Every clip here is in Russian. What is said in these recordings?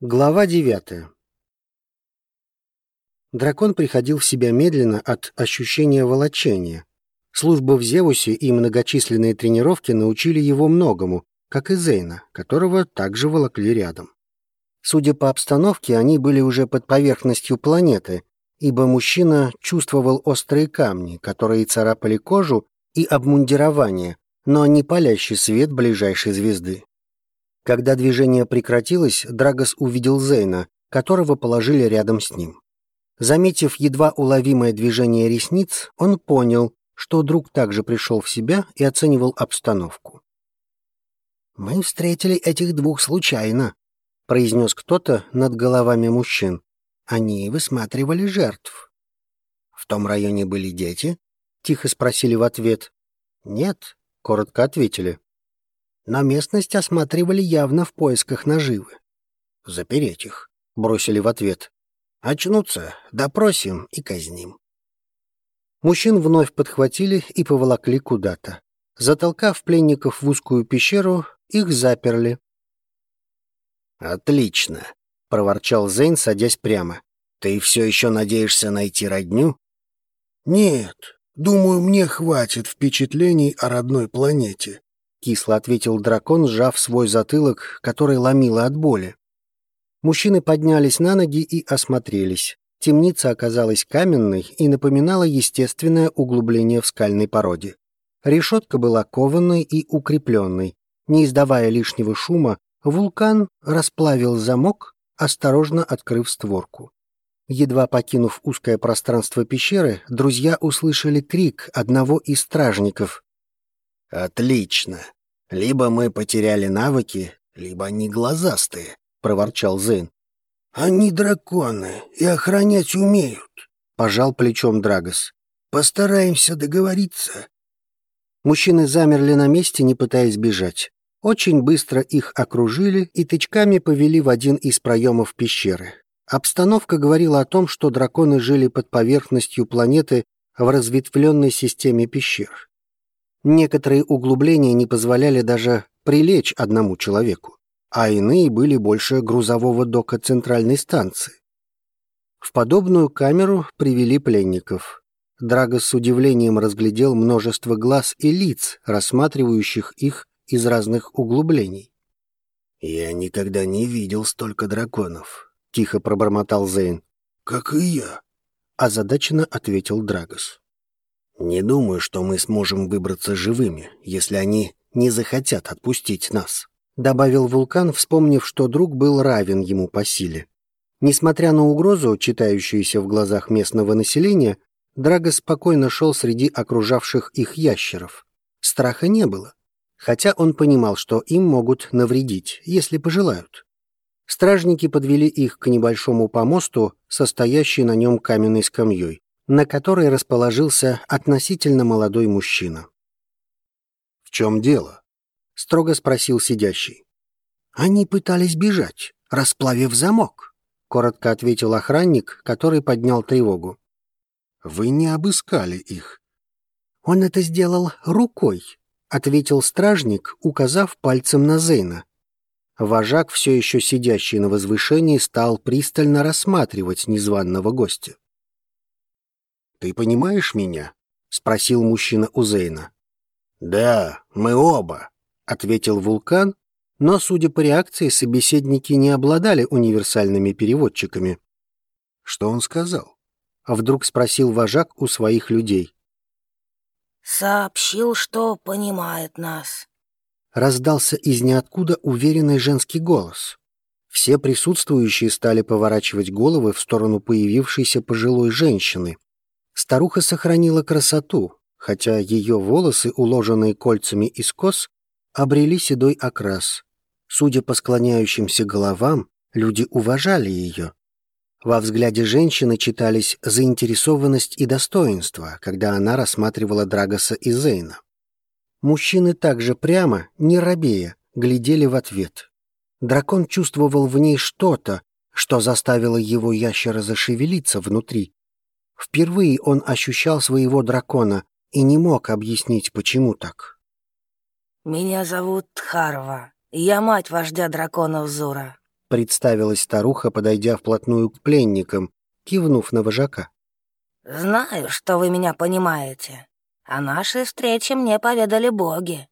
Глава девятая. Дракон приходил в себя медленно от ощущения волочения. Служба в Зевусе и многочисленные тренировки научили его многому, как и Зейна, которого также волокли рядом. Судя по обстановке, они были уже под поверхностью планеты, ибо мужчина чувствовал острые камни, которые царапали кожу и обмундирование, но не палящий свет ближайшей звезды. Когда движение прекратилось, Драгос увидел Зейна, которого положили рядом с ним. Заметив едва уловимое движение ресниц, он понял, что друг также пришел в себя и оценивал обстановку. «Мы встретили этих двух случайно», — произнес кто-то над головами мужчин. «Они высматривали жертв». «В том районе были дети?» — тихо спросили в ответ. «Нет», — коротко ответили но местность осматривали явно в поисках наживы. «Запереть их», — бросили в ответ. «Очнутся, допросим и казним». Мужчин вновь подхватили и поволокли куда-то. Затолкав пленников в узкую пещеру, их заперли. «Отлично», — проворчал Зейн, садясь прямо. «Ты все еще надеешься найти родню?» «Нет, думаю, мне хватит впечатлений о родной планете. — кисло ответил дракон, сжав свой затылок, который ломило от боли. Мужчины поднялись на ноги и осмотрелись. Темница оказалась каменной и напоминала естественное углубление в скальной породе. Решетка была кованной и укрепленной. Не издавая лишнего шума, вулкан расплавил замок, осторожно открыв створку. Едва покинув узкое пространство пещеры, друзья услышали крик одного из стражников, «Отлично. Либо мы потеряли навыки, либо они глазастые», — проворчал Зейн. «Они драконы и охранять умеют», — пожал плечом Драгос. «Постараемся договориться». Мужчины замерли на месте, не пытаясь бежать. Очень быстро их окружили и тычками повели в один из проемов пещеры. Обстановка говорила о том, что драконы жили под поверхностью планеты в разветвленной системе пещер. Некоторые углубления не позволяли даже прилечь одному человеку, а иные были больше грузового дока центральной станции. В подобную камеру привели пленников. Драго с удивлением разглядел множество глаз и лиц, рассматривающих их из разных углублений. «Я никогда не видел столько драконов», — тихо пробормотал Зейн. «Как и я», — озадаченно ответил Драгос. Не думаю, что мы сможем выбраться живыми, если они не захотят отпустить нас», — добавил Вулкан, вспомнив, что друг был равен ему по силе. Несмотря на угрозу, читающуюся в глазах местного населения, Драго спокойно шел среди окружавших их ящеров. Страха не было, хотя он понимал, что им могут навредить, если пожелают. Стражники подвели их к небольшому помосту, состоящей на нем каменной скамьей на которой расположился относительно молодой мужчина. «В чем дело?» — строго спросил сидящий. «Они пытались бежать, расплавив замок», — коротко ответил охранник, который поднял тревогу. «Вы не обыскали их». «Он это сделал рукой», — ответил стражник, указав пальцем на Зейна. Вожак, все еще сидящий на возвышении, стал пристально рассматривать незваного гостя. Ты понимаешь меня?» — спросил мужчина у Зейна. «Да, мы оба», — ответил Вулкан, но, судя по реакции, собеседники не обладали универсальными переводчиками. «Что он сказал?» — вдруг спросил вожак у своих людей. «Сообщил, что понимает нас», — раздался из ниоткуда уверенный женский голос. Все присутствующие стали поворачивать головы в сторону появившейся пожилой женщины, Старуха сохранила красоту, хотя ее волосы, уложенные кольцами из кос, обрели седой окрас. Судя по склоняющимся головам, люди уважали ее. Во взгляде женщины читались заинтересованность и достоинство, когда она рассматривала Драгоса и Зейна. Мужчины также прямо, не робея, глядели в ответ. Дракон чувствовал в ней что-то, что заставило его ящера зашевелиться внутри, Впервые он ощущал своего дракона и не мог объяснить, почему так. «Меня зовут Харва. Я мать вождя драконов Зура», представилась старуха, подойдя вплотную к пленникам, кивнув на вожака. «Знаю, что вы меня понимаете. О нашей встрече мне поведали боги».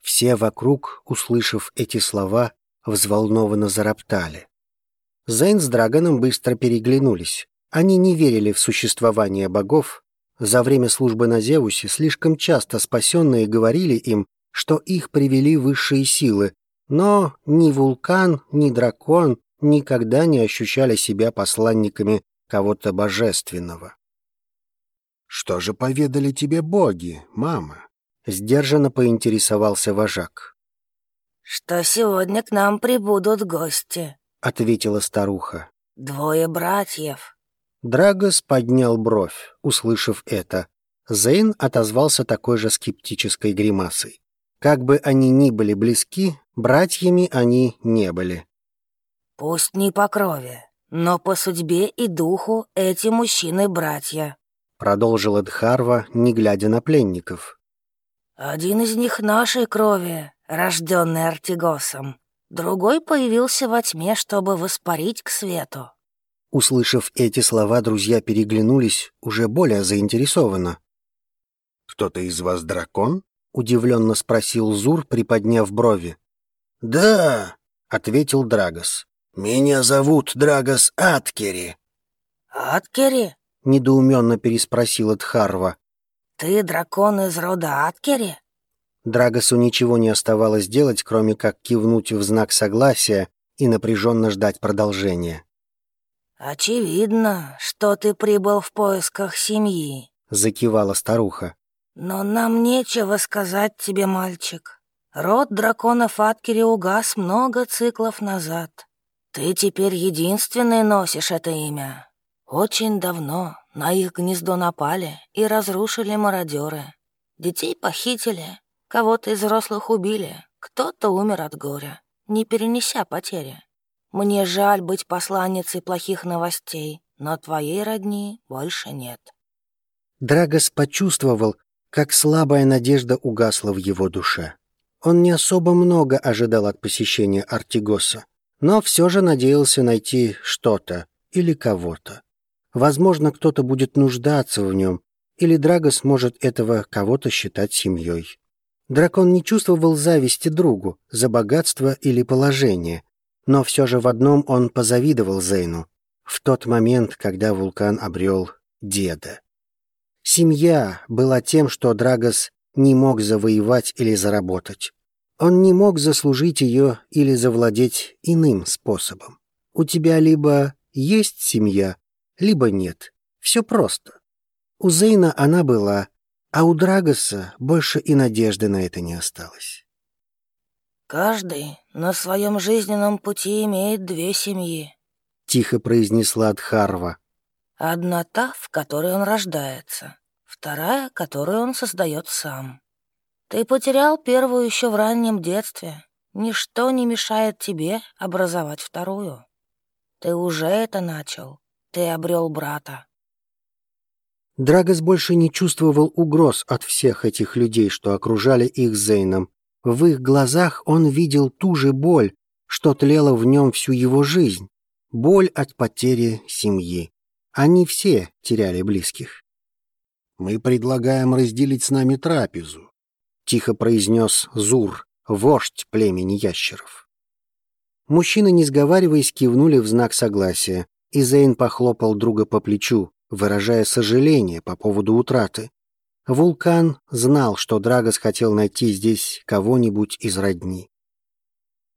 Все вокруг, услышав эти слова, взволнованно зароптали. Зейн с Драгоном быстро переглянулись. Они не верили в существование богов. За время службы на Зевусе слишком часто спасенные говорили им, что их привели высшие силы, но ни вулкан, ни дракон никогда не ощущали себя посланниками кого-то божественного. «Что же поведали тебе боги, мама?» — сдержанно поинтересовался вожак. «Что сегодня к нам прибудут гости», — ответила старуха. «Двое братьев». Драгос поднял бровь, услышав это. Зейн отозвался такой же скептической гримасой. Как бы они ни были близки, братьями они не были. «Пусть не по крови, но по судьбе и духу эти мужчины братья», продолжила Дхарва, не глядя на пленников. «Один из них нашей крови, рожденный Артигосом. Другой появился во тьме, чтобы воспарить к свету». Услышав эти слова, друзья переглянулись уже более заинтересованно. «Кто-то из вас дракон?» — удивленно спросил Зур, приподняв брови. «Да», — ответил Драгос. «Меня зовут Драгос Аткери». «Аткери?» — недоуменно переспросила Тхарва. «Ты дракон из рода Аткери?» Драгосу ничего не оставалось делать, кроме как кивнуть в знак согласия и напряженно ждать продолжения. «Очевидно, что ты прибыл в поисках семьи», — закивала старуха. «Но нам нечего сказать тебе, мальчик. Род драконов Аткери угас много циклов назад. Ты теперь единственный носишь это имя. Очень давно на их гнездо напали и разрушили мародеры. Детей похитили, кого-то из взрослых убили, кто-то умер от горя, не перенеся потери. Мне жаль быть посланницей плохих новостей, но твоей родни больше нет». Драгос почувствовал, как слабая надежда угасла в его душе. Он не особо много ожидал от посещения Артигоса, но все же надеялся найти что-то или кого-то. Возможно, кто-то будет нуждаться в нем, или Драгос может этого кого-то считать семьей. Дракон не чувствовал зависти другу за богатство или положение, но все же в одном он позавидовал Зейну в тот момент, когда вулкан обрел деда. Семья была тем, что Драгос не мог завоевать или заработать. Он не мог заслужить ее или завладеть иным способом. У тебя либо есть семья, либо нет. Все просто. У Зейна она была, а у Драгоса больше и надежды на это не осталось. «Каждый на своем жизненном пути имеет две семьи», — тихо произнесла Дхарва. «Одна та, в которой он рождается, вторая, которую он создает сам. Ты потерял первую еще в раннем детстве. Ничто не мешает тебе образовать вторую. Ты уже это начал. Ты обрел брата». Драгос больше не чувствовал угроз от всех этих людей, что окружали их Зейном, в их глазах он видел ту же боль, что тлела в нем всю его жизнь. Боль от потери семьи. Они все теряли близких. «Мы предлагаем разделить с нами трапезу», — тихо произнес Зур, вождь племени ящеров. Мужчины, не сговариваясь, кивнули в знак согласия, и Зейн похлопал друга по плечу, выражая сожаление по поводу утраты. Вулкан знал, что Драгос хотел найти здесь кого-нибудь из родни.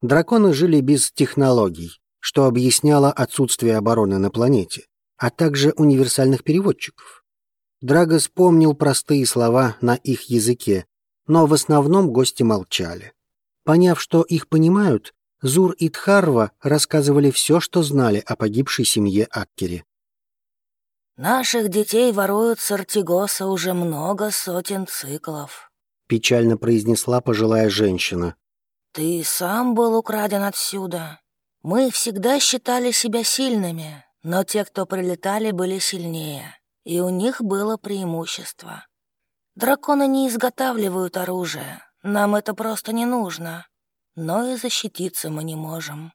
Драконы жили без технологий, что объясняло отсутствие обороны на планете, а также универсальных переводчиков. Драгос помнил простые слова на их языке, но в основном гости молчали. Поняв, что их понимают, Зур и Тхарва рассказывали все, что знали о погибшей семье Аккере. Наших детей воруют с Артигоса уже много сотен циклов», — печально произнесла пожилая женщина. «Ты сам был украден отсюда. Мы всегда считали себя сильными, но те, кто прилетали, были сильнее, и у них было преимущество. Драконы не изготавливают оружие, нам это просто не нужно, но и защититься мы не можем.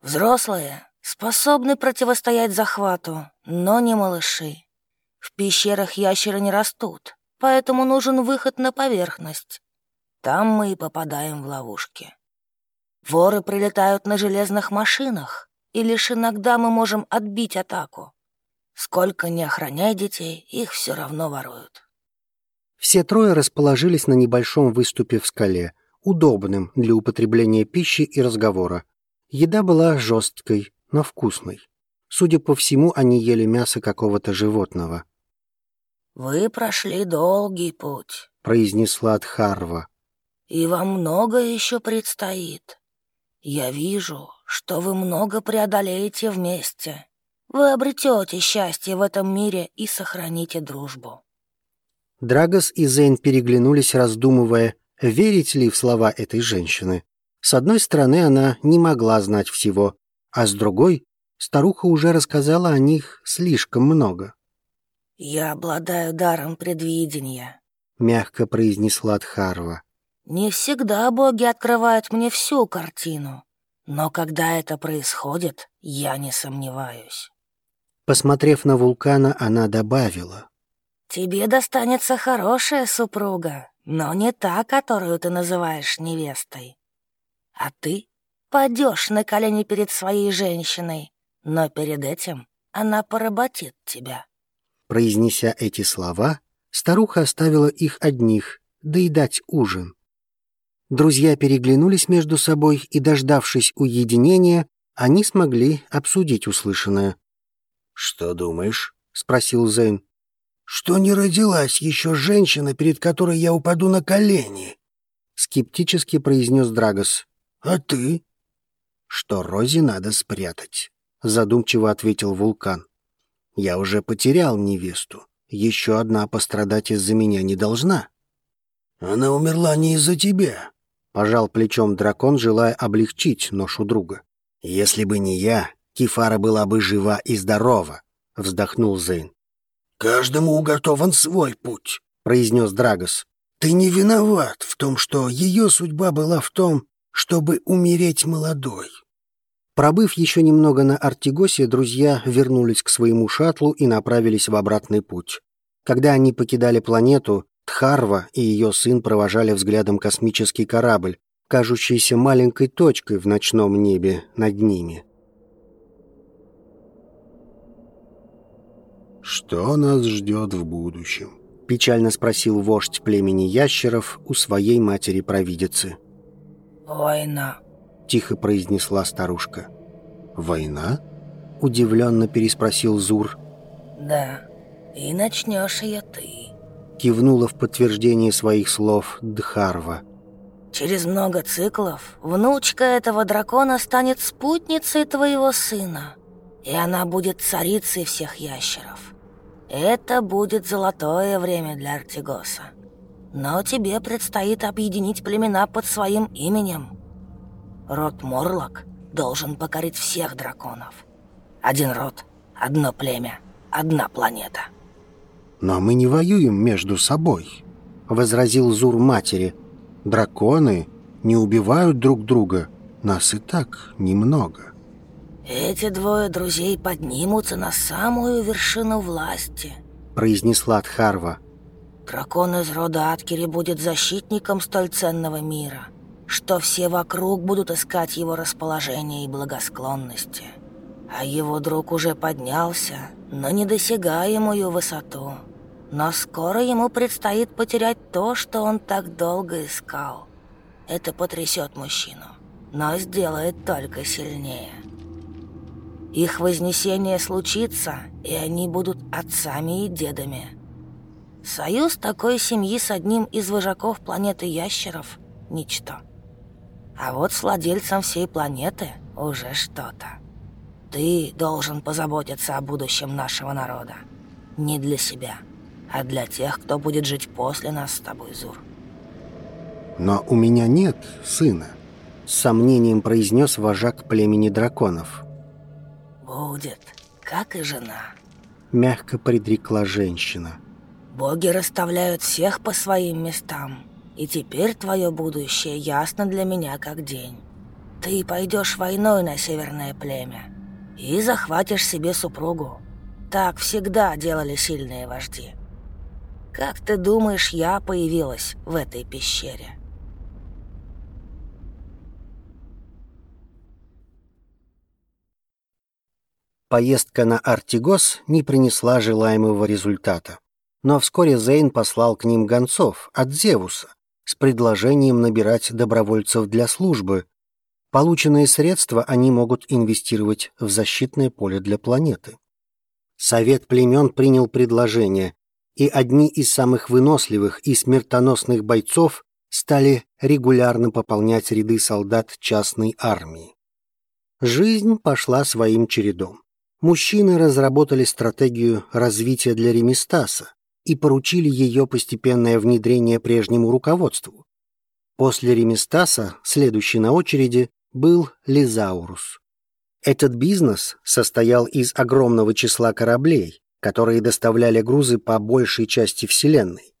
Взрослые способны противостоять захвату, но не малыши. В пещерах ящеры не растут, поэтому нужен выход на поверхность. Там мы и попадаем в ловушки. Воры прилетают на железных машинах, и лишь иногда мы можем отбить атаку. Сколько не охраняй детей, их все равно воруют. Все трое расположились на небольшом выступе в скале, удобным для употребления пищи и разговора. Еда была жесткой, но вкусной. Судя по всему, они ели мясо какого-то животного. «Вы прошли долгий путь», — произнесла Дхарва. «И вам много еще предстоит. Я вижу, что вы много преодолеете вместе. Вы обретете счастье в этом мире и сохраните дружбу». Драгос и Зейн переглянулись, раздумывая, верить ли в слова этой женщины. С одной стороны, она не могла знать всего, а с другой, старуха уже рассказала о них слишком много. «Я обладаю даром предвидения», — мягко произнесла Дхарва. «Не всегда боги открывают мне всю картину, но когда это происходит, я не сомневаюсь». Посмотрев на вулкана, она добавила. «Тебе достанется хорошая супруга, но не та, которую ты называешь невестой. А ты падешь на колени перед своей женщиной, но перед этим она поработит тебя». Произнеся эти слова, старуха оставила их одних доедать ужин. Друзья переглянулись между собой и, дождавшись уединения, они смогли обсудить услышанное. «Что думаешь?» — спросил Зейн что не родилась еще женщина, перед которой я упаду на колени», — скептически произнес Драгос. «А ты?» «Что Розе надо спрятать», — задумчиво ответил Вулкан. «Я уже потерял невесту. Еще одна пострадать из-за меня не должна». «Она умерла не из-за тебя», — пожал плечом дракон, желая облегчить ношу друга. «Если бы не я, Кефара была бы жива и здорова», — вздохнул Зейн. «Каждому уготован свой путь», — произнес Драгос. «Ты не виноват в том, что ее судьба была в том, чтобы умереть молодой». Пробыв еще немного на Артигосе, друзья вернулись к своему шаттлу и направились в обратный путь. Когда они покидали планету, Тхарва и ее сын провожали взглядом космический корабль, кажущийся маленькой точкой в ночном небе над ними. «Что нас ждет в будущем?» — печально спросил вождь племени ящеров у своей матери-провидицы. «Война», — тихо произнесла старушка. «Война?» — удивленно переспросил Зур. «Да, и начнешь ее ты», — кивнула в подтверждение своих слов Дхарва. «Через много циклов внучка этого дракона станет спутницей твоего сына, и она будет царицей всех ящеров. Это будет золотое время для Артигоса. Но тебе предстоит объединить племена под своим именем. Род Морлок должен покорить всех драконов. Один род, одно племя, одна планета. «Но мы не воюем между собой», — возразил Зур матери. «Драконы не убивают друг друга, нас и так немного». «Эти двое друзей поднимутся на самую вершину власти», — произнесла Тхарва. «Дракон из рода Аткери будет защитником столь ценного мира, что все вокруг будут искать его расположение и благосклонности. А его друг уже поднялся на недосягаемую высоту. Но скоро ему предстоит потерять то, что он так долго искал. Это потрясет мужчину, но сделает только сильнее». Их вознесение случится, и они будут отцами и дедами. Союз такой семьи с одним из вожаков планеты ящеров — ничто. А вот с владельцем всей планеты уже что-то. Ты должен позаботиться о будущем нашего народа. Не для себя, а для тех, кто будет жить после нас с тобой, Зур. «Но у меня нет сына», — с сомнением произнес вожак племени драконов — «Будет, как и жена», — мягко предрекла женщина. «Боги расставляют всех по своим местам, и теперь твое будущее ясно для меня как день. ты пойдешь войной на северное племя и захватишь себе супругу. Так всегда делали сильные вожди. Как ты думаешь, я появилась в этой пещере?» Поездка на Артигос не принесла желаемого результата. Но вскоре Зейн послал к ним гонцов от Зевуса с предложением набирать добровольцев для службы. Полученные средства они могут инвестировать в защитное поле для планеты. Совет племен принял предложение, и одни из самых выносливых и смертоносных бойцов стали регулярно пополнять ряды солдат частной армии. Жизнь пошла своим чередом. Мужчины разработали стратегию развития для Ремистаса и поручили ее постепенное внедрение прежнему руководству. После Ремистаса следующий на очереди был Лизаурус. Этот бизнес состоял из огромного числа кораблей, которые доставляли грузы по большей части Вселенной,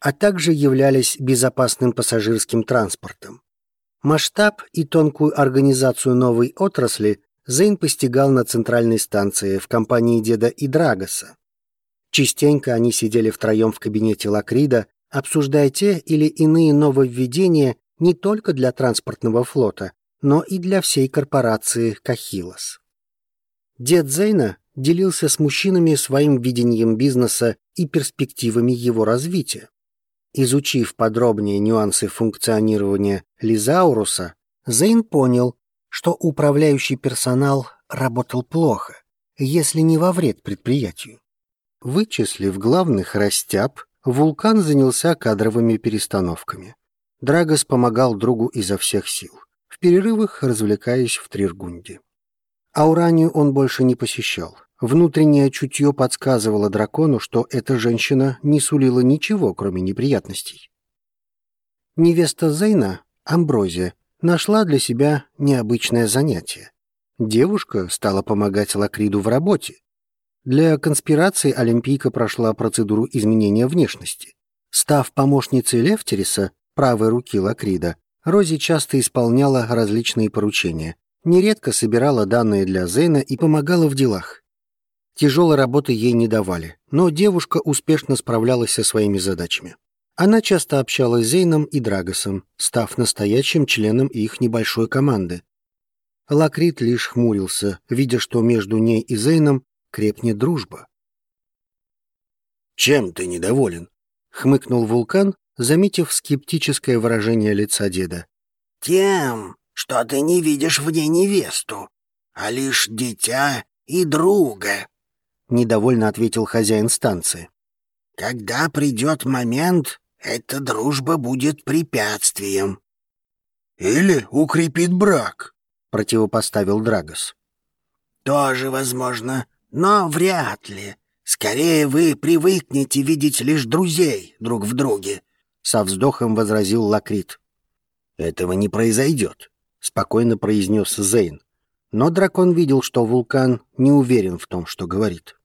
а также являлись безопасным пассажирским транспортом. Масштаб и тонкую организацию новой отрасли Зейн постигал на центральной станции в компании деда и Драгоса. Частенько они сидели втроем в кабинете Лакрида, обсуждая те или иные нововведения не только для транспортного флота, но и для всей корпорации Кахилос. Дед Зейна делился с мужчинами своим видением бизнеса и перспективами его развития. Изучив подробнее нюансы функционирования Лизауруса, Зейн понял, что управляющий персонал работал плохо, если не во вред предприятию. Вычислив главных растяб, вулкан занялся кадровыми перестановками. Драгос помогал другу изо всех сил перерывах развлекаясь в Триргунде. Ауранию он больше не посещал. Внутреннее чутье подсказывало дракону, что эта женщина не сулила ничего, кроме неприятностей. Невеста Зейна, Амброзия, нашла для себя необычное занятие. Девушка стала помогать Лакриду в работе. Для конспирации Олимпийка прошла процедуру изменения внешности. Став помощницей Левтериса, правой руки Лакрида, Рози часто исполняла различные поручения, нередко собирала данные для Зейна и помогала в делах. Тяжелой работы ей не давали, но девушка успешно справлялась со своими задачами. Она часто общалась с Зейном и Драгосом, став настоящим членом их небольшой команды. Лакрит лишь хмурился, видя, что между ней и Зейном крепнет дружба. «Чем ты недоволен?» — хмыкнул вулкан, заметив скептическое выражение лица деда. «Тем, что ты не видишь в ней невесту, а лишь дитя и друга», — недовольно ответил хозяин станции. «Когда придет момент, эта дружба будет препятствием». «Или укрепит брак», — противопоставил Драгос. «Тоже возможно, но вряд ли. Скорее вы привыкнете видеть лишь друзей друг в друге, со вздохом возразил Лакрит. «Этого не произойдет», — спокойно произнес Зейн. Но дракон видел, что вулкан не уверен в том, что говорит.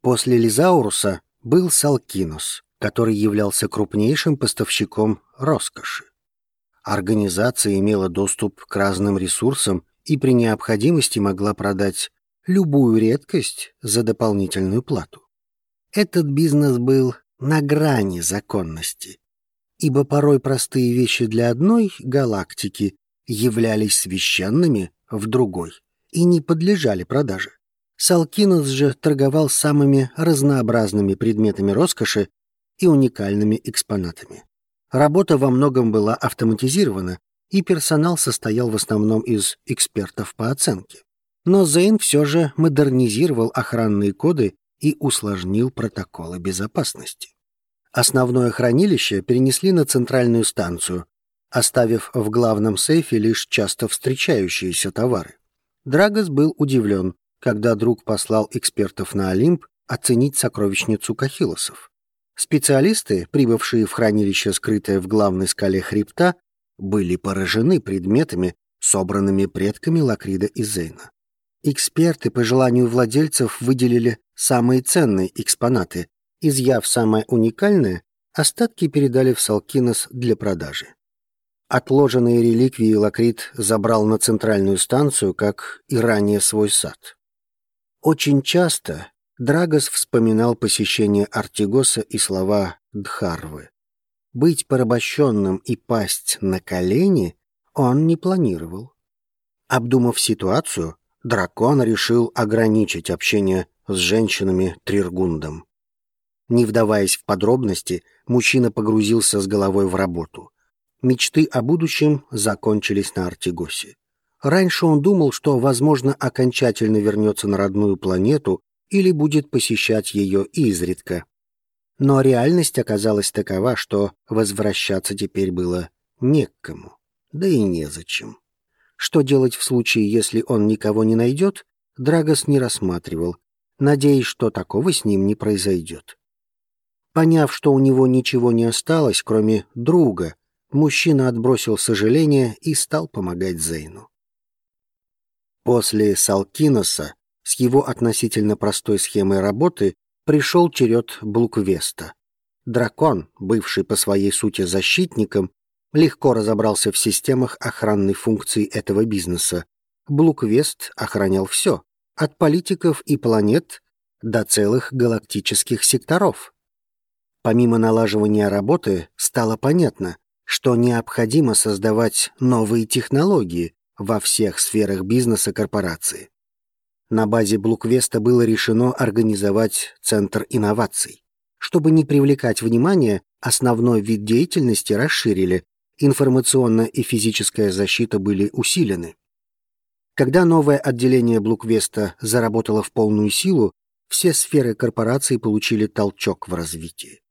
После Лизауруса был Салкинос, который являлся крупнейшим поставщиком роскоши. Организация имела доступ к разным ресурсам и при необходимости могла продать любую редкость за дополнительную плату. Этот бизнес был на грани законности, ибо порой простые вещи для одной галактики являлись священными в другой и не подлежали продаже. Салкинос же торговал самыми разнообразными предметами роскоши и уникальными экспонатами. Работа во многом была автоматизирована, и персонал состоял в основном из экспертов по оценке. Но Зейн все же модернизировал охранные коды и усложнил протоколы безопасности. Основное хранилище перенесли на центральную станцию, оставив в главном сейфе лишь часто встречающиеся товары. Драгос был удивлен, когда друг послал экспертов на Олимп оценить сокровищницу Кахилосов. Специалисты, прибывшие в хранилище, скрытое в главной скале хребта, были поражены предметами, собранными предками Лакрида и Зейна. Эксперты по желанию владельцев выделили самые ценные экспонаты, изъяв самое уникальное, остатки передали в Салкинос для продажи. Отложенные реликвии Лакрит забрал на центральную станцию, как и ранее свой сад. Очень часто Драгос вспоминал посещение Артигоса и слова Дхарвы. Быть порабощенным и пасть на колени он не планировал. Обдумав ситуацию, дракон решил ограничить общение с женщинами Триргундом. Не вдаваясь в подробности, мужчина погрузился с головой в работу. Мечты о будущем закончились на Артигосе. Раньше он думал, что, возможно, окончательно вернется на родную планету или будет посещать ее изредка. Но реальность оказалась такова, что возвращаться теперь было не к кому, да и незачем. Что делать в случае, если он никого не найдет, Драгос не рассматривал, надеясь, что такого с ним не произойдет. Поняв, что у него ничего не осталось, кроме друга, мужчина отбросил сожаление и стал помогать Зейну. После Салкиноса с его относительно простой схемой работы пришел черед Блуквеста. Дракон, бывший по своей сути защитником, легко разобрался в системах охранной функции этого бизнеса. Блуквест охранял все, от политиков и планет до целых галактических секторов. Помимо налаживания работы, стало понятно, что необходимо создавать новые технологии во всех сферах бизнеса корпорации. На базе Блуквеста было решено организовать Центр инноваций. Чтобы не привлекать внимание, основной вид деятельности расширили, информационная и физическая защита были усилены. Когда новое отделение Блуквеста заработало в полную силу, все сферы корпорации получили толчок в развитии.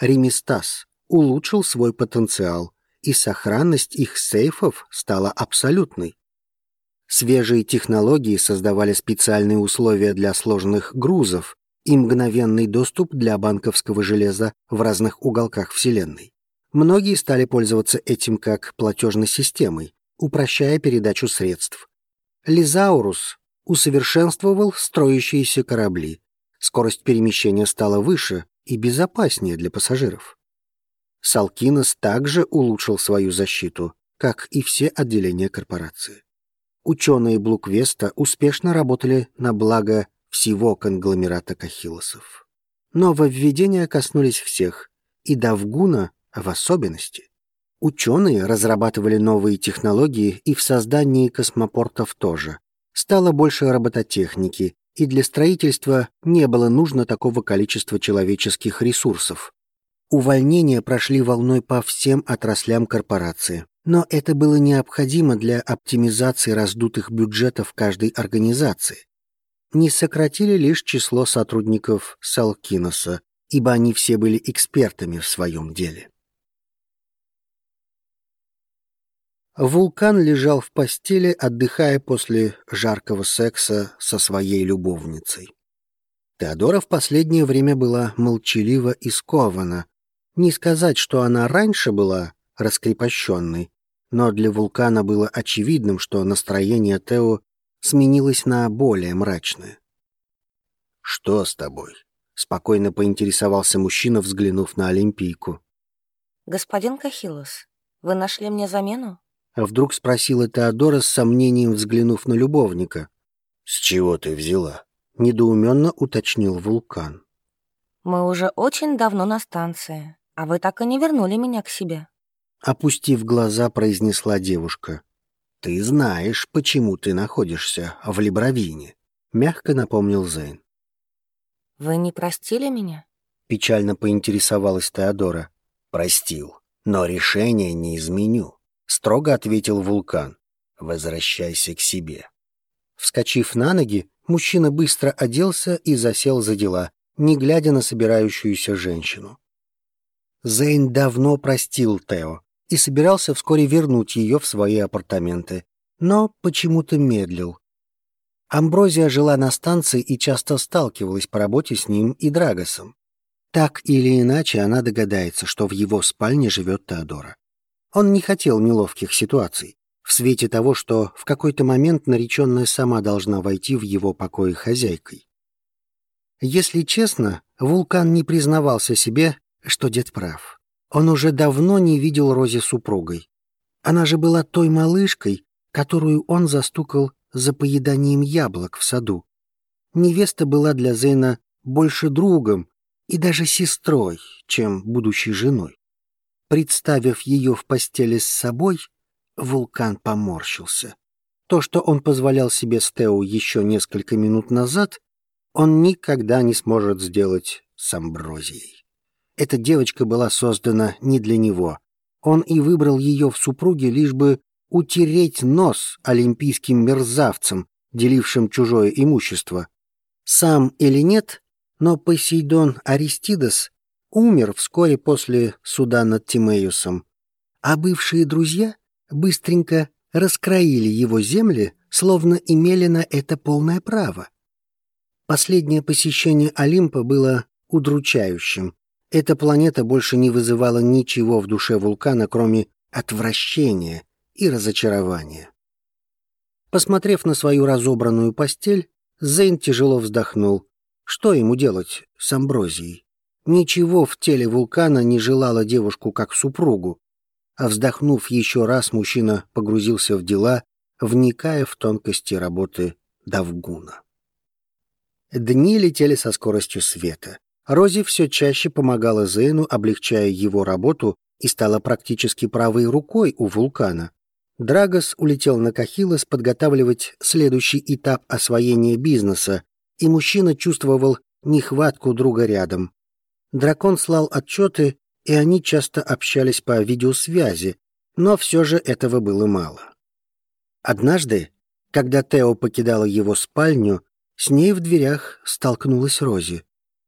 Ремистас улучшил свой потенциал, и сохранность их сейфов стала абсолютной. Свежие технологии создавали специальные условия для сложных грузов и мгновенный доступ для банковского железа в разных уголках Вселенной. Многие стали пользоваться этим как платежной системой, упрощая передачу средств. Лизаурус усовершенствовал строящиеся корабли. Скорость перемещения стала выше и безопаснее для пассажиров. Салкинос также улучшил свою защиту, как и все отделения корпорации. Ученые Блуквеста успешно работали на благо всего конгломерата Кахилосов. Нововведения коснулись всех, и Давгуна в особенности. Ученые разрабатывали новые технологии и в создании космопортов тоже. Стало больше робототехники, и для строительства не было нужно такого количества человеческих ресурсов. Увольнения прошли волной по всем отраслям корпорации. Но это было необходимо для оптимизации раздутых бюджетов каждой организации. Не сократили лишь число сотрудников Салкиноса, ибо они все были экспертами в своем деле. Вулкан лежал в постели, отдыхая после жаркого секса со своей любовницей. Теодора в последнее время была молчалива и скована. Не сказать, что она раньше была раскрепощенной, но для вулкана было очевидным, что настроение Тео сменилось на более мрачное. «Что с тобой?» — спокойно поинтересовался мужчина, взглянув на Олимпийку. «Господин Кахилос, вы нашли мне замену?» Вдруг спросила Теодора с сомнением, взглянув на любовника. «С чего ты взяла?» — недоуменно уточнил вулкан. «Мы уже очень давно на станции, а вы так и не вернули меня к себе». Опустив глаза, произнесла девушка. «Ты знаешь, почему ты находишься в Либровине», — мягко напомнил Зейн. «Вы не простили меня?» — печально поинтересовалась Теодора. «Простил, но решение не изменю», — строго ответил вулкан. «Возвращайся к себе». Вскочив на ноги, мужчина быстро оделся и засел за дела, не глядя на собирающуюся женщину. Зейн давно простил Тео, и собирался вскоре вернуть ее в свои апартаменты, но почему-то медлил. Амброзия жила на станции и часто сталкивалась по работе с ним и Драгосом. Так или иначе она догадается, что в его спальне живет Теодора. Он не хотел неловких ситуаций, в свете того, что в какой-то момент нареченная сама должна войти в его покои хозяйкой. Если честно, Вулкан не признавался себе, что дед прав. Он уже давно не видел Рози супругой. Она же была той малышкой, которую он застукал за поеданием яблок в саду. Невеста была для Зейна больше другом и даже сестрой, чем будущей женой. Представив ее в постели с собой, вулкан поморщился. То, что он позволял себе с еще несколько минут назад, он никогда не сможет сделать с Амброзией. Эта девочка была создана не для него. Он и выбрал ее в супруге лишь бы утереть нос олимпийским мерзавцам, делившим чужое имущество. Сам или нет, но Посейдон Аристидас умер вскоре после суда над Тимеюсом, а бывшие друзья быстренько раскроили его земли, словно имели на это полное право. Последнее посещение Олимпа было удручающим. Эта планета больше не вызывала ничего в душе вулкана, кроме отвращения и разочарования. Посмотрев на свою разобранную постель, Зейн тяжело вздохнул. Что ему делать с Амброзией? Ничего в теле вулкана не желало девушку как супругу, а вздохнув еще раз, мужчина погрузился в дела, вникая в тонкости работы Давгуна. Дни летели со скоростью света. Рози все чаще помогала Зейну, облегчая его работу, и стала практически правой рукой у вулкана. Драгос улетел на Кахилос подготавливать следующий этап освоения бизнеса, и мужчина чувствовал нехватку друга рядом. Дракон слал отчеты, и они часто общались по видеосвязи, но все же этого было мало. Однажды, когда Тео покидала его спальню, с ней в дверях столкнулась Рози.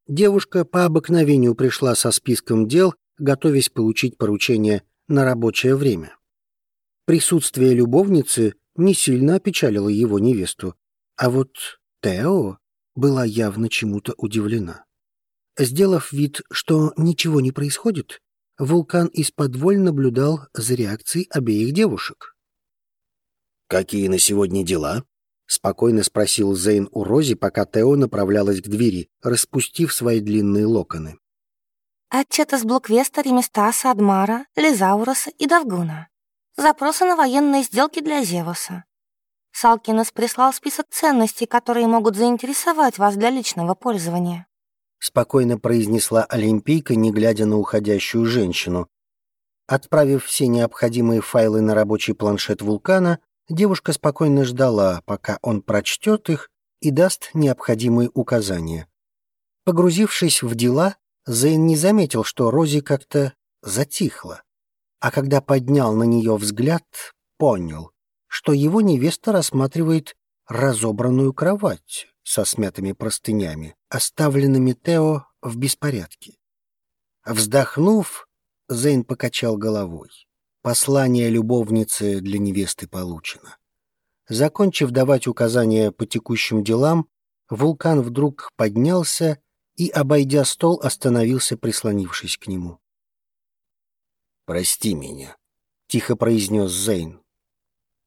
Девушка по обыкновению пришла со списком дел, готовясь получить поручение на рабочее время. Присутствие любовницы не сильно опечалило его невесту, а вот Тео была явно чему-то удивлена. Сделав вид, что ничего не происходит, вулкан из-под наблюдал за реакцией обеих девушек. «Какие на сегодня дела?» — спокойно спросил Зейн у Рози, пока Тео направлялась к двери, распустив свои длинные локоны. «Отчет из Блоквеста, Реместаса, Адмара, Лизауроса и Давгуна. Запросы на военные сделки для Зевуса. Салкинес прислал список ценностей, которые могут заинтересовать вас для личного пользования». Спокойно произнесла Олимпийка, не глядя на уходящую женщину. Отправив все необходимые файлы на рабочий планшет вулкана, Девушка спокойно ждала, пока он прочтет их и даст необходимые указания. Погрузившись в дела, Зейн не заметил, что Рози как-то затихла. А когда поднял на нее взгляд, понял, что его невеста рассматривает разобранную кровать со смятыми простынями, оставленными Тео в беспорядке. Вздохнув, Зейн покачал головой. Послание любовницы для невесты получено. Закончив давать указания по текущим делам, вулкан вдруг поднялся и, обойдя стол, остановился, прислонившись к нему. «Прости меня», — тихо произнес Зейн.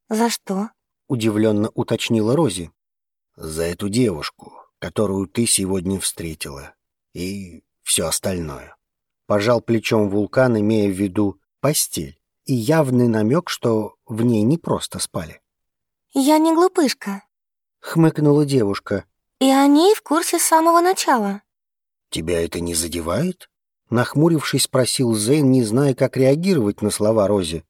«За что?» — удивленно уточнила Рози. «За эту девушку, которую ты сегодня встретила, и все остальное». Пожал плечом вулкан, имея в виду постель и явный намек, что в ней не просто спали. «Я не глупышка», — хмыкнула девушка. «И они в курсе с самого начала». «Тебя это не задевает?» Нахмурившись, спросил Зейн, не зная, как реагировать на слова Рози.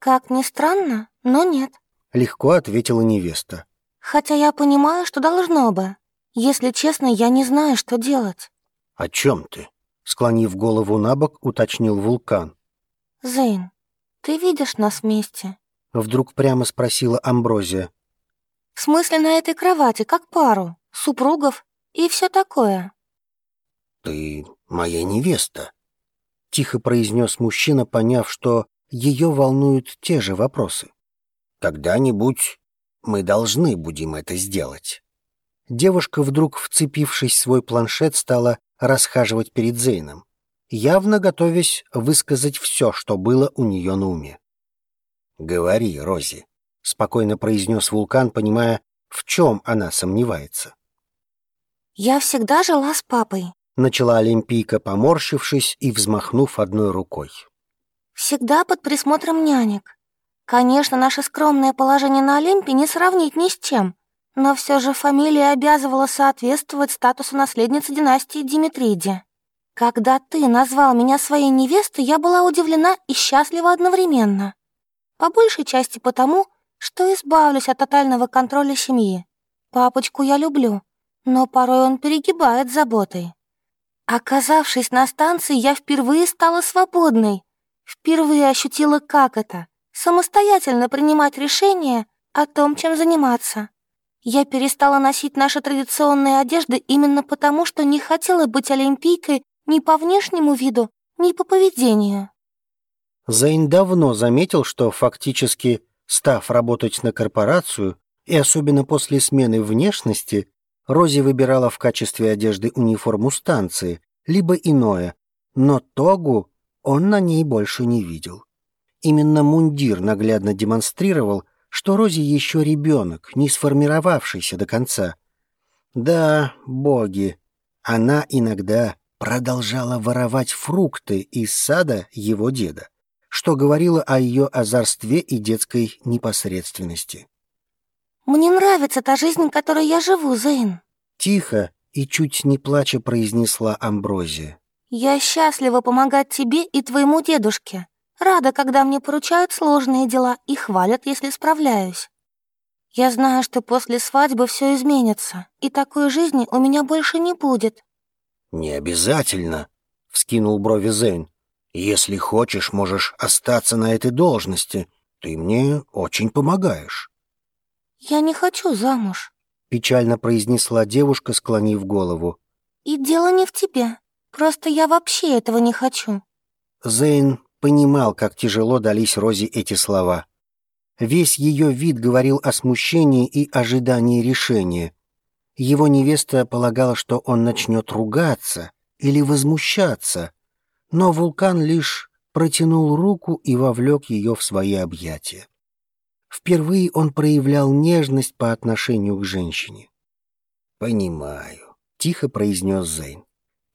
«Как ни странно, но нет», — легко ответила невеста. «Хотя я понимаю, что должно бы. Если честно, я не знаю, что делать». «О чем ты?» — склонив голову на бок, уточнил вулкан. «Зейн, «Ты видишь нас вместе?» Вдруг прямо спросила Амброзия. «В смысле на этой кровати, как пару, супругов и все такое?» «Ты моя невеста», — тихо произнес мужчина, поняв, что ее волнуют те же вопросы. «Когда-нибудь мы должны будем это сделать». Девушка, вдруг вцепившись в свой планшет, стала расхаживать перед Зейном явно готовясь высказать все, что было у нее на уме. «Говори, Рози», — спокойно произнес вулкан, понимая, в чем она сомневается. «Я всегда жила с папой», — начала Олимпийка, поморщившись и взмахнув одной рукой. «Всегда под присмотром нянек. Конечно, наше скромное положение на Олимпе не сравнить ни с чем, но все же фамилия обязывала соответствовать статусу наследницы династии Димитриди. Когда ты назвал меня своей невестой, я была удивлена и счастлива одновременно. По большей части потому, что избавлюсь от тотального контроля семьи. Папочку я люблю, но порой он перегибает заботой. Оказавшись на станции, я впервые стала свободной. Впервые ощутила, как это — самостоятельно принимать решения о том, чем заниматься. Я перестала носить наши традиционные одежды именно потому, что не хотела быть олимпийкой ни по внешнему виду, ни по поведению. Зейн давно заметил, что фактически, став работать на корпорацию, и особенно после смены внешности, Рози выбирала в качестве одежды униформу станции, либо иное, но тогу он на ней больше не видел. Именно мундир наглядно демонстрировал, что Рози еще ребенок, не сформировавшийся до конца. Да, боги, она иногда продолжала воровать фрукты из сада его деда, что говорило о ее озорстве и детской непосредственности. «Мне нравится та жизнь, которой я живу, Зейн», — тихо и чуть не плача произнесла Амброзия. «Я счастлива помогать тебе и твоему дедушке. Рада, когда мне поручают сложные дела и хвалят, если справляюсь. Я знаю, что после свадьбы все изменится, и такой жизни у меня больше не будет. «Не обязательно», — вскинул брови Зейн. «Если хочешь, можешь остаться на этой должности. Ты мне очень помогаешь». «Я не хочу замуж», — печально произнесла девушка, склонив голову. «И дело не в тебе. Просто я вообще этого не хочу». Зейн понимал, как тяжело дались Розе эти слова. Весь ее вид говорил о смущении и ожидании решения. Его невеста полагала, что он начнет ругаться или возмущаться, но вулкан лишь протянул руку и вовлек ее в свои объятия. Впервые он проявлял нежность по отношению к женщине. «Понимаю», — тихо произнес Зейн.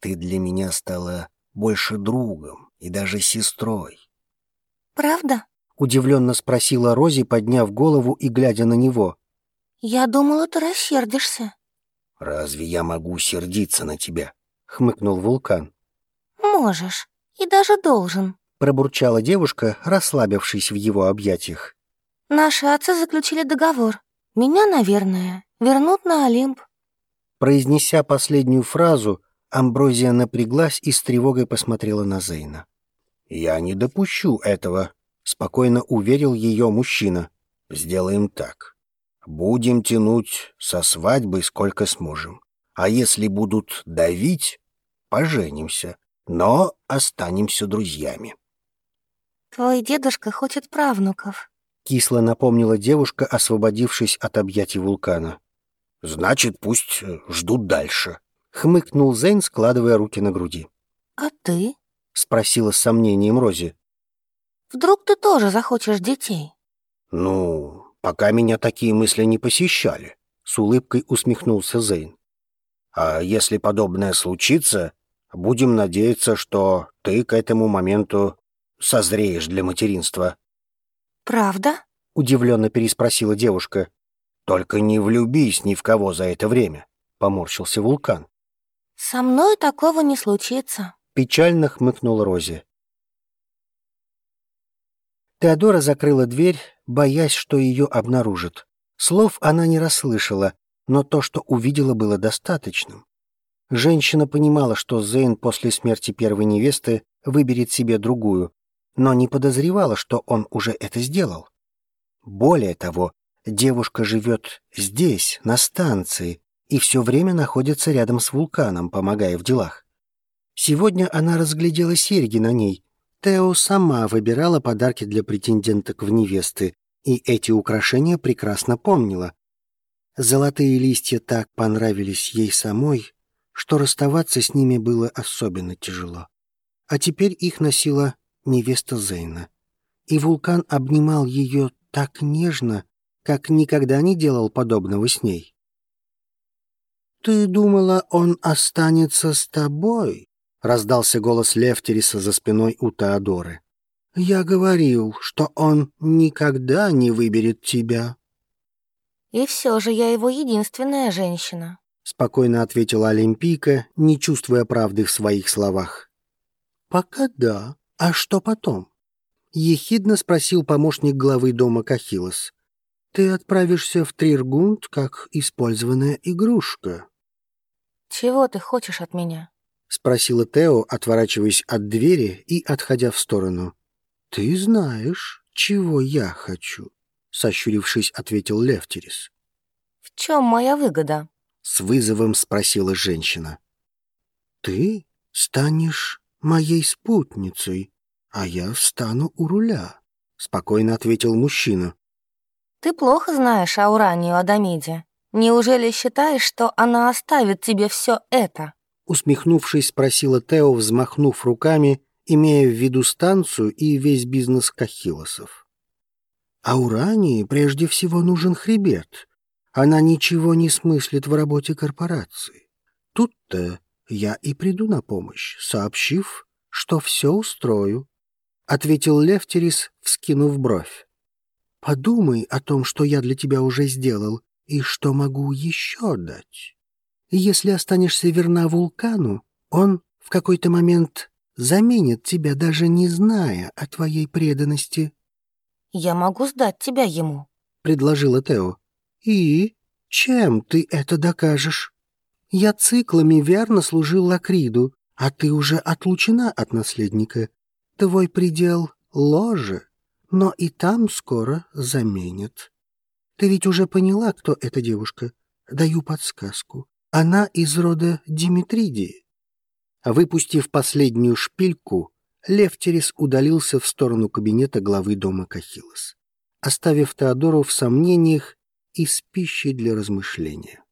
«Ты для меня стала больше другом и даже сестрой». «Правда?» — удивленно спросила Рози, подняв голову и глядя на него. «Я думала, ты рассердишься». «Разве я могу сердиться на тебя?» — хмыкнул вулкан. «Можешь. И даже должен», — пробурчала девушка, расслабившись в его объятиях. «Наши отцы заключили договор. Меня, наверное, вернут на Олимп». Произнеся последнюю фразу, Амброзия напряглась и с тревогой посмотрела на Зейна. «Я не допущу этого», — спокойно уверил ее мужчина. «Сделаем так. Будем тянуть со свадьбы сколько сможем. А если будут давить, поженимся, но останемся друзьями. Твой дедушка хочет правнуков. Кисло напомнила девушка, освободившись от объятий вулкана. Значит, пусть ждут дальше. Хмыкнул Зейн, складывая руки на груди. А ты? Спросила с сомнением Рози. Вдруг ты тоже захочешь детей? Ну, пока меня такие мысли не посещали», — с улыбкой усмехнулся Зейн. «А если подобное случится, будем надеяться, что ты к этому моменту созреешь для материнства». «Правда?» — удивленно переспросила девушка. «Только не влюбись ни в кого за это время», — поморщился вулкан. «Со мной такого не случится», — печально хмыкнул Рози. Теодора закрыла дверь, боясь, что ее обнаружат. Слов она не расслышала, но то, что увидела, было достаточным. Женщина понимала, что Зейн после смерти первой невесты выберет себе другую, но не подозревала, что он уже это сделал. Более того, девушка живет здесь, на станции, и все время находится рядом с вулканом, помогая в делах. Сегодня она разглядела серьги на ней, Тео сама выбирала подарки для претенденток в невесты, и эти украшения прекрасно помнила. Золотые листья так понравились ей самой, что расставаться с ними было особенно тяжело. А теперь их носила невеста Зейна. И вулкан обнимал ее так нежно, как никогда не делал подобного с ней. «Ты думала, он останется с тобой?» — раздался голос Лефтериса за спиной у Теодоры. Я говорил, что он никогда не выберет тебя. И все же я его единственная женщина. Спокойно ответила Олимпийка, не чувствуя правды в своих словах. Пока да. А что потом? Ехидно спросил помощник главы дома Кахилос. Ты отправишься в Триргунд как использованная игрушка. Чего ты хочешь от меня? Спросила Тео, отворачиваясь от двери и отходя в сторону. Ты знаешь, чего я хочу, сощурившись, ответил Левтерис. В чем моя выгода? С вызовом спросила женщина. Ты станешь моей спутницей, а я встану у руля, спокойно ответил мужчина. Ты плохо знаешь Ауранию Адамиде. Неужели считаешь, что она оставит тебе все это? Усмехнувшись, спросила Тео, взмахнув руками, имея в виду станцию и весь бизнес Кахилосов. Аурании прежде всего нужен хребет. Она ничего не смыслит в работе корпорации. Тут-то я и приду на помощь, сообщив, что все устрою, — ответил Левтерис, вскинув бровь. Подумай о том, что я для тебя уже сделал, и что могу еще дать. Если останешься верна вулкану, он в какой-то момент заменит тебя, даже не зная о твоей преданности. «Я могу сдать тебя ему», — предложила Тео. «И чем ты это докажешь? Я циклами верно служил Лакриду, а ты уже отлучена от наследника. Твой предел — ложе но и там скоро заменят. Ты ведь уже поняла, кто эта девушка? Даю подсказку. Она из рода Димитридии. Выпустив последнюю шпильку, Левтерис удалился в сторону кабинета главы дома Кахилос, оставив Теодору в сомнениях и с пищей для размышления.